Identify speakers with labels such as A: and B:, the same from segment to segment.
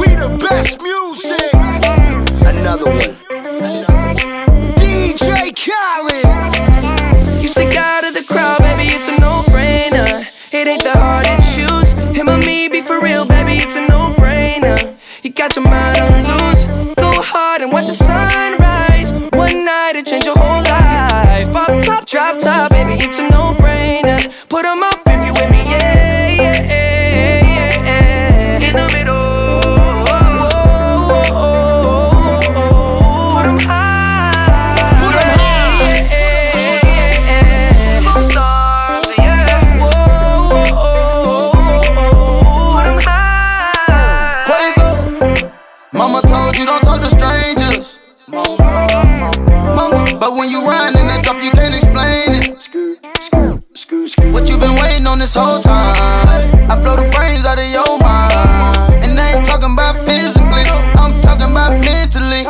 A: We the best music. Another one. DJ Khaled.
B: You stick out of the crowd, baby, it's a no-brainer. It ain't that hard to choose. Him or me, be for real, baby, it's a no-brainer. You got your mind on loose. Go hard and watch the sunrise. One night to change your whole life. Off top, drop top, baby, it's a no-brainer. Put 'em up you
C: don't talk to strangers. Mama, but when you ride in that drop, you can't explain it. What you been waiting on this whole time? I blow the brains out of your mind. And I ain't talking about physically, I'm talking about mentally.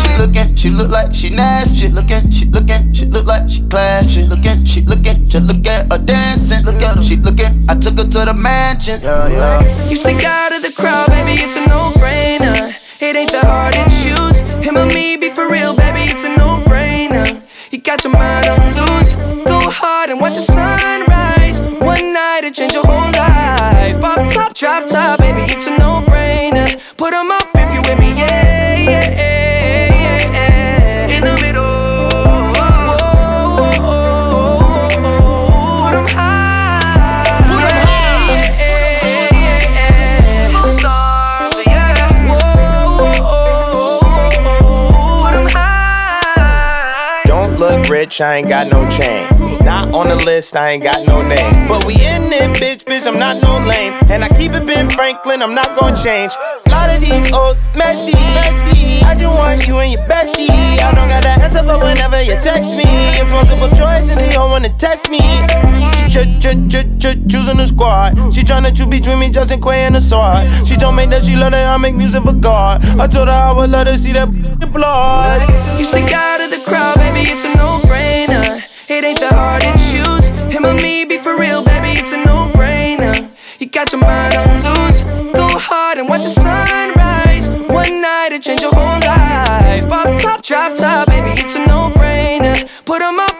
C: She looking, she look like she nasty. Looking, she looking, she look like she classy. Looking, she looking, just look at her dancing. Look at her, she looking. I took her to the mansion. Yeah, yeah.
B: You stick out of the crowd, baby, it's a no-brainer. It ain't that hard to choose. Him or me, be for real, baby, it's a no-brainer. You got your mind on loose. Go hard and watch the sunrise. One night to change your whole life. Off top, drop top, baby, it's a no-brainer. Put 'em up
D: rich, I ain't got no chain. Not on the list, I ain't got no name. But we in it, bitch, bitch, I'm not no lame. And I keep it Ben Franklin, I'm not gonna change. A lot of these old messy, messy. I just want you and your bestie. I don't got the answer for whenever you text me. It's multiple choice and they all wanna test me. She ch ch ch ch choosing the squad. She tryna choose between me, Justin Quay and the sword. She told me that she love that I make music for God. I told her I would let her see that blood.
B: You stick out of the crowd, baby, it's a no-brainer. It ain't that hard to choose. Him or me, be for real, baby, it's a no-brainer. You got your mind on loose. Go hard and watch the sunrise. One night it change your whole life. Off top, drop top, baby, it's a no-brainer. Put 'em up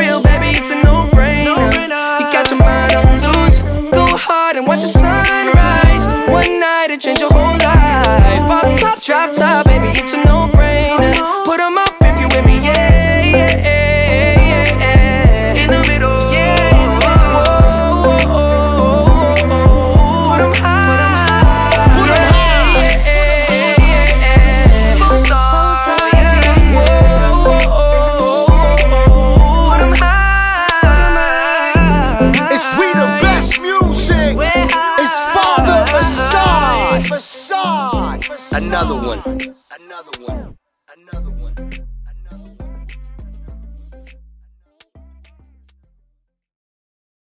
B: real, baby, it's a no-brainer. You got your mind on loose. Go hard and watch the sunrise. One night to change your whole life. Off top, drop
A: another one, another one, another one.